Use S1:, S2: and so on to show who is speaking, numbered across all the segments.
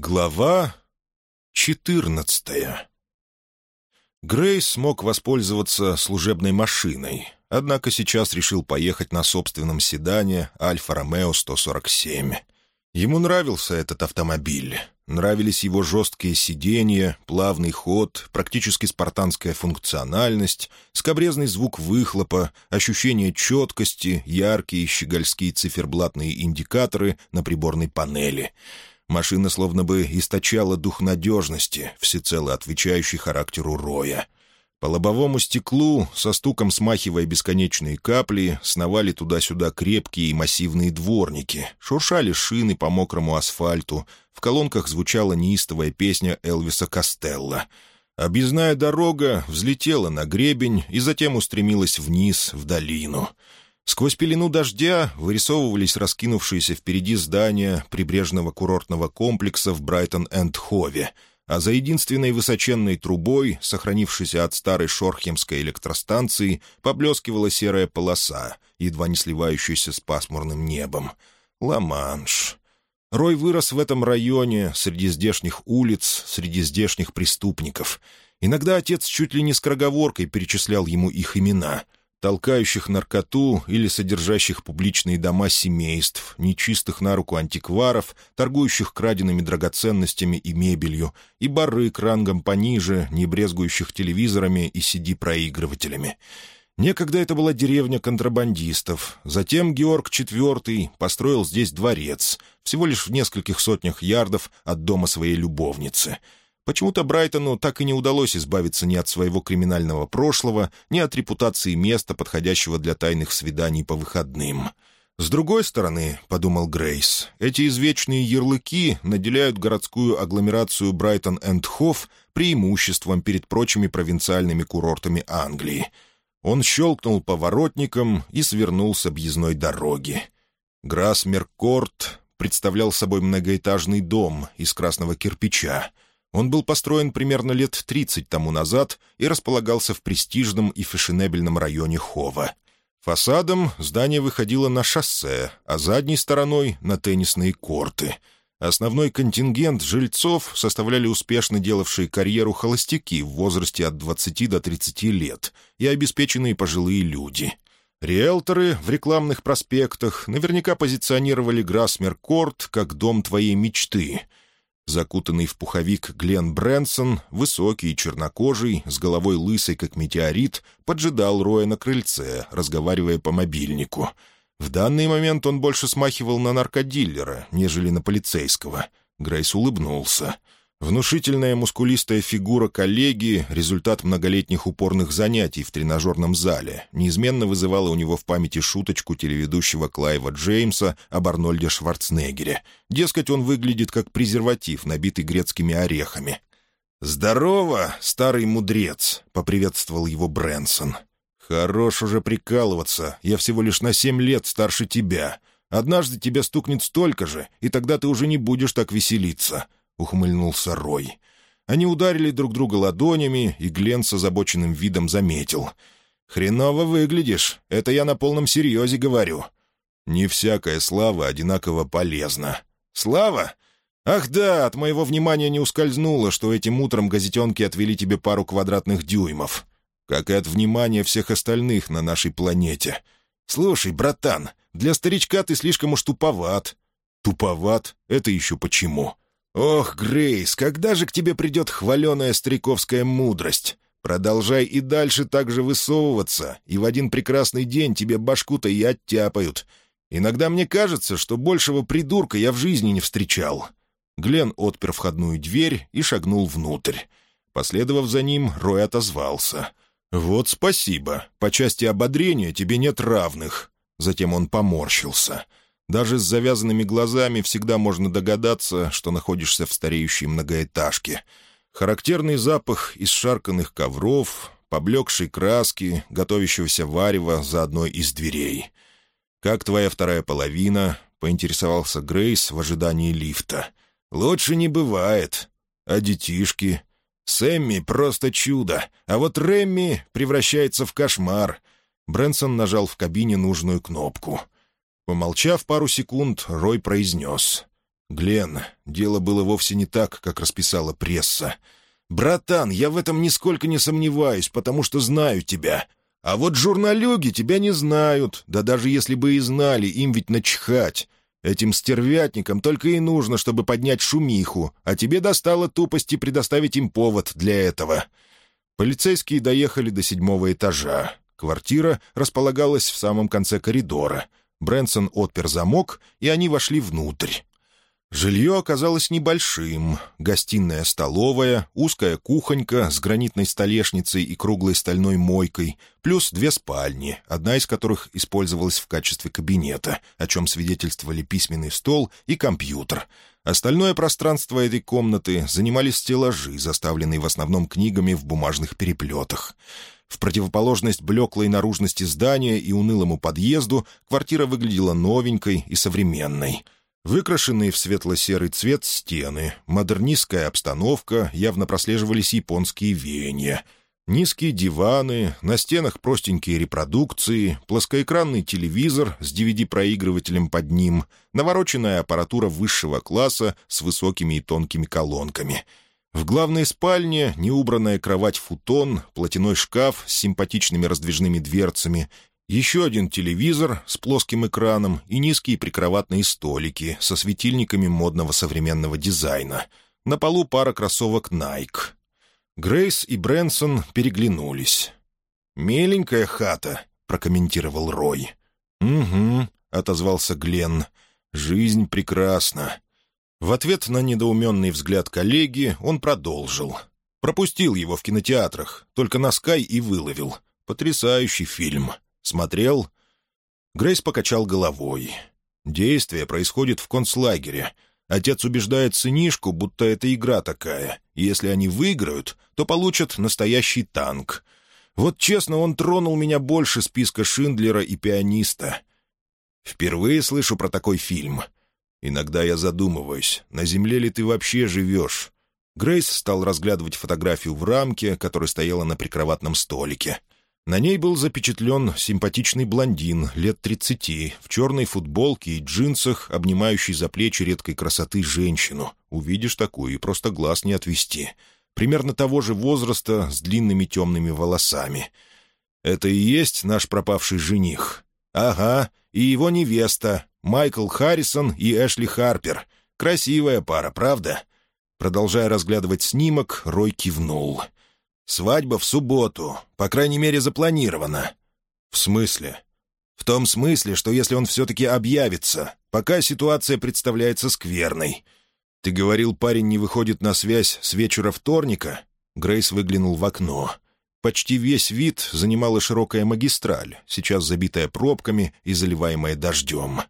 S1: Глава четырнадцатая Грейс смог воспользоваться служебной машиной, однако сейчас решил поехать на собственном седане «Альфа-Ромео 147». Ему нравился этот автомобиль. Нравились его жесткие сиденья, плавный ход, практически спартанская функциональность, скобрезный звук выхлопа, ощущение четкости, яркие щегольские циферблатные индикаторы на приборной панели — Машина словно бы источала дух надежности, всецело отвечающий характеру роя. По лобовому стеклу, со стуком смахивая бесконечные капли, сновали туда-сюда крепкие и массивные дворники, шуршали шины по мокрому асфальту, в колонках звучала неистовая песня Элвиса Костелла. Объездная дорога взлетела на гребень и затем устремилась вниз, в долину — Сквозь пелену дождя вырисовывались раскинувшиеся впереди здания прибрежного курортного комплекса в Брайтон-энд-Хове, а за единственной высоченной трубой, сохранившейся от старой шорхемской электростанции, поблескивала серая полоса, едва не сливающаяся с пасмурным небом. Ла-Манш. Рой вырос в этом районе, среди здешних улиц, среди здешних преступников. Иногда отец чуть ли не скороговоркой перечислял ему их имена — толкающих наркоту или содержащих публичные дома семейств, нечистых на руку антикваров, торгующих краденными драгоценностями и мебелью, и барык рангом пониже, не брезгующих телевизорами и CD-проигрывателями. Некогда это была деревня контрабандистов. Затем Георг IV построил здесь дворец, всего лишь в нескольких сотнях ярдов от дома своей любовницы — Почему-то Брайтону так и не удалось избавиться ни от своего криминального прошлого, ни от репутации места, подходящего для тайных свиданий по выходным. «С другой стороны, — подумал Грейс, — эти извечные ярлыки наделяют городскую агломерацию Брайтон-энд-Хов преимуществом перед прочими провинциальными курортами Англии. Он щелкнул поворотником и свернул с объездной дороги. Грасмеркорт представлял собой многоэтажный дом из красного кирпича — он был построен примерно лет 30 тому назад и располагался в престижном и фешенебельном районе Хова. Фасадом здание выходило на шоссе, а задней стороной — на теннисные корты. Основной контингент жильцов составляли успешно делавшие карьеру холостяки в возрасте от 20 до 30 лет и обеспеченные пожилые люди — Риэлторы в рекламных проспектах наверняка позиционировали Грассмер-Корт как дом твоей мечты. Закутанный в пуховик Глен Брэнсон, высокий и чернокожий, с головой лысой, как метеорит, поджидал Роя на крыльце, разговаривая по мобильнику. В данный момент он больше смахивал на наркодиллера, нежели на полицейского. Грейс улыбнулся — Внушительная мускулистая фигура коллеги — результат многолетних упорных занятий в тренажерном зале, неизменно вызывала у него в памяти шуточку телеведущего Клайва Джеймса об Арнольде Шварценеггере. Дескать, он выглядит как презерватив, набитый грецкими орехами. «Здорово, старый мудрец!» — поприветствовал его Брэнсон. «Хорош уже прикалываться, я всего лишь на семь лет старше тебя. Однажды тебе стукнет столько же, и тогда ты уже не будешь так веселиться». — ухмыльнулся Рой. Они ударили друг друга ладонями, и Глен с озабоченным видом заметил. «Хреново выглядишь. Это я на полном серьезе говорю». «Не всякая слава одинаково полезна». «Слава? Ах да, от моего внимания не ускользнуло, что этим утром газетенки отвели тебе пару квадратных дюймов. Как и от внимания всех остальных на нашей планете. Слушай, братан, для старичка ты слишком уж туповат». «Туповат? Это еще почему?» «Ох, Грейс, когда же к тебе придет хваленая стариковская мудрость? Продолжай и дальше так же высовываться, и в один прекрасный день тебе башку-то и оттяпают. Иногда мне кажется, что большего придурка я в жизни не встречал». Глен отпер входную дверь и шагнул внутрь. Последовав за ним, Рой отозвался. «Вот спасибо. По части ободрения тебе нет равных». Затем он поморщился. Даже с завязанными глазами всегда можно догадаться, что находишься в стареющей многоэтажке. Характерный запах из шарканных ковров, поблекшей краски, готовящегося варева за одной из дверей. «Как твоя вторая половина?» — поинтересовался Грейс в ожидании лифта. «Лучше не бывает. А детишки?» «Сэмми просто чудо, а вот Рэмми превращается в кошмар». Брэнсон нажал в кабине нужную кнопку — Помолчав пару секунд, Рой произнес. «Глен, дело было вовсе не так, как расписала пресса. Братан, я в этом нисколько не сомневаюсь, потому что знаю тебя. А вот журналюги тебя не знают, да даже если бы и знали, им ведь начхать. Этим стервятникам только и нужно, чтобы поднять шумиху, а тебе достало тупости предоставить им повод для этого». Полицейские доехали до седьмого этажа. Квартира располагалась в самом конце коридора. Брэнсон отпер замок, и они вошли внутрь. Жилье оказалось небольшим. Гостиная-столовая, узкая кухонька с гранитной столешницей и круглой стальной мойкой, плюс две спальни, одна из которых использовалась в качестве кабинета, о чем свидетельствовали письменный стол и компьютер. Остальное пространство этой комнаты занимали стеллажи, заставленные в основном книгами в бумажных переплетах. В противоположность блеклой наружности здания и унылому подъезду квартира выглядела новенькой и современной — Выкрашенные в светло-серый цвет стены, модернистская обстановка, явно прослеживались японские веяния. Низкие диваны, на стенах простенькие репродукции, плоскоэкранный телевизор с DVD-проигрывателем под ним, навороченная аппаратура высшего класса с высокими и тонкими колонками. В главной спальне неубранная кровать-футон, платяной шкаф с симпатичными раздвижными дверцами еще один телевизор с плоским экраном и низкие прикроватные столики со светильниками модного современного дизайна. На полу пара кроссовок Nike. Грейс и Брэнсон переглянулись. «Миленькая хата», — прокомментировал Рой. «Угу», — отозвался Гленн. «Жизнь прекрасна». В ответ на недоуменный взгляд коллеги он продолжил. Пропустил его в кинотеатрах, только на Скай и выловил. Потрясающий фильм. «Смотрел?» Грейс покачал головой. «Действие происходит в концлагере. Отец убеждает сынишку, будто это игра такая, и если они выиграют, то получат настоящий танк. Вот честно, он тронул меня больше списка Шиндлера и пианиста. Впервые слышу про такой фильм. Иногда я задумываюсь, на земле ли ты вообще живешь?» Грейс стал разглядывать фотографию в рамке, которая стояла на прикроватном столике. На ней был запечатлен симпатичный блондин лет тридцати, в черной футболке и джинсах, обнимающий за плечи редкой красоты женщину. Увидишь такую и просто глаз не отвести. Примерно того же возраста, с длинными темными волосами. «Это и есть наш пропавший жених?» «Ага, и его невеста, Майкл Харрисон и Эшли Харпер. Красивая пара, правда?» Продолжая разглядывать снимок, Рой кивнул — Свадьба в субботу, по крайней мере, запланирована». «В смысле?» «В том смысле, что если он все-таки объявится, пока ситуация представляется скверной». «Ты говорил, парень не выходит на связь с вечера вторника?» Грейс выглянул в окно. Почти весь вид занимала широкая магистраль, сейчас забитая пробками и заливаемая дождем.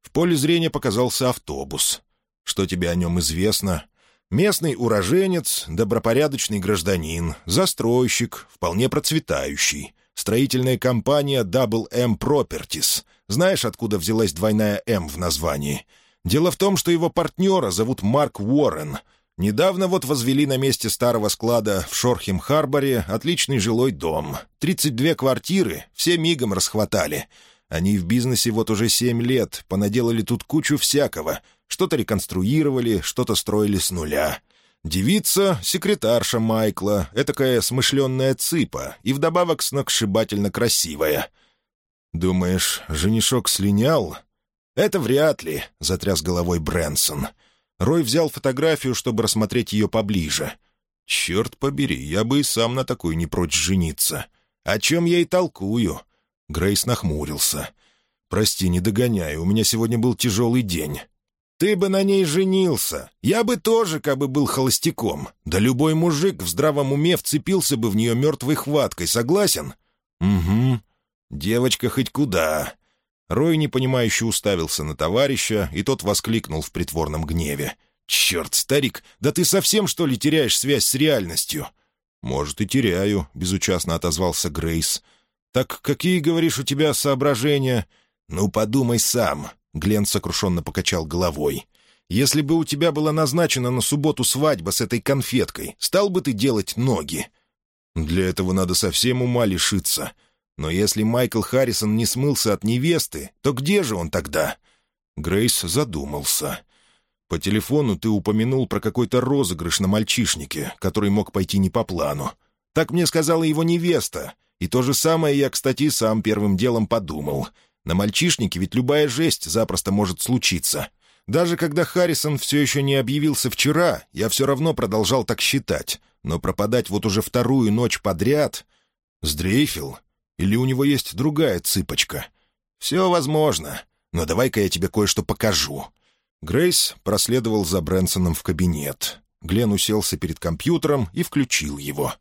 S1: В поле зрения показался автобус. «Что тебе о нем известно?» Местный уроженец, добропорядочный гражданин, застройщик, вполне процветающий. Строительная компания Double M Properties. Знаешь, откуда взялась двойная «М» в названии? Дело в том, что его партнера зовут Марк Уоррен. Недавно вот возвели на месте старого склада в Шорхем-Харборе отличный жилой дом. 32 квартиры, все мигом расхватали. Они в бизнесе вот уже семь лет, понаделали тут кучу всякого — что-то реконструировали, что-то строили с нуля. Девица — секретарша Майкла, этакая смышленная цыпа и вдобавок сногсшибательно красивая. «Думаешь, женишок слинял?» «Это вряд ли», — затряс головой Брэнсон. Рой взял фотографию, чтобы рассмотреть ее поближе. «Черт побери, я бы и сам на такой не прочь жениться. О чем я и толкую?» Грейс нахмурился. «Прости, не догоняю, у меня сегодня был тяжелый день. Ты бы на ней женился. Я бы тоже, как бы был холостяком. Да любой мужик в здравом уме вцепился бы в нее мертвой хваткой, согласен? Угу. Девочка хоть куда. Рой непонимающе уставился на товарища, и тот воскликнул в притворном гневе. «Черт, старик, да ты совсем, что ли, теряешь связь с реальностью?» «Может, и теряю», — безучастно отозвался Грейс. «Так какие, говоришь, у тебя соображения?» «Ну, подумай сам. Глен сокрушенно покачал головой. «Если бы у тебя была назначена на субботу свадьба с этой конфеткой, стал бы ты делать ноги?» «Для этого надо совсем ума лишиться. Но если Майкл Харрисон не смылся от невесты, то где же он тогда?» Грейс задумался. По телефону ты упомянул про какой-то розыгрыш на мальчишнике, который мог пойти не по плану. Так мне сказала его невеста. И то же самое я, кстати, сам первым делом подумал. На мальчишнике ведь любая жесть запросто может случиться. Даже когда Харрисон все еще не объявился вчера, я все равно продолжал так считать. Но пропадать вот уже вторую ночь подряд... Сдрейфил? Или у него есть другая цыпочка? Все возможно. Но давай-ка я тебе кое-что покажу. Грейс проследовал за Брэнсоном в кабинет. Глен уселся перед компьютером и включил его.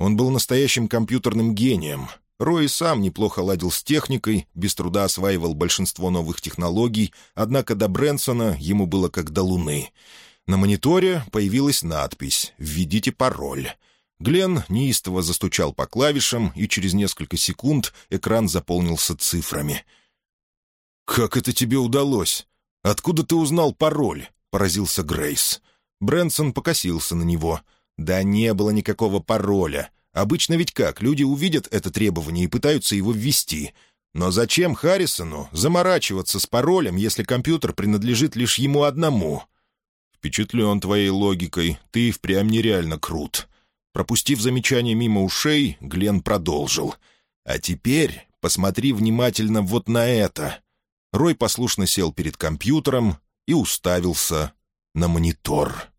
S1: Он был настоящим компьютерным гением. Рой сам неплохо ладил с техникой, без труда осваивал большинство новых технологий, однако до Брэнсона ему было как до Луны. На мониторе появилась надпись «Введите пароль». Глен неистово застучал по клавишам, и через несколько секунд экран заполнился цифрами. «Как это тебе удалось? Откуда ты узнал пароль?» — поразился Грейс. Брэнсон покосился на него. «Да не было никакого пароля. Обычно ведь как, люди увидят это требование и пытаются его ввести. Но зачем Харрисону заморачиваться с паролем, если компьютер принадлежит лишь ему одному?» «Впечатлен твоей логикой. Ты впрямь нереально крут». Пропустив замечание мимо ушей, Глен продолжил. «А теперь посмотри внимательно вот на это». Рой послушно сел перед компьютером и уставился на монитор.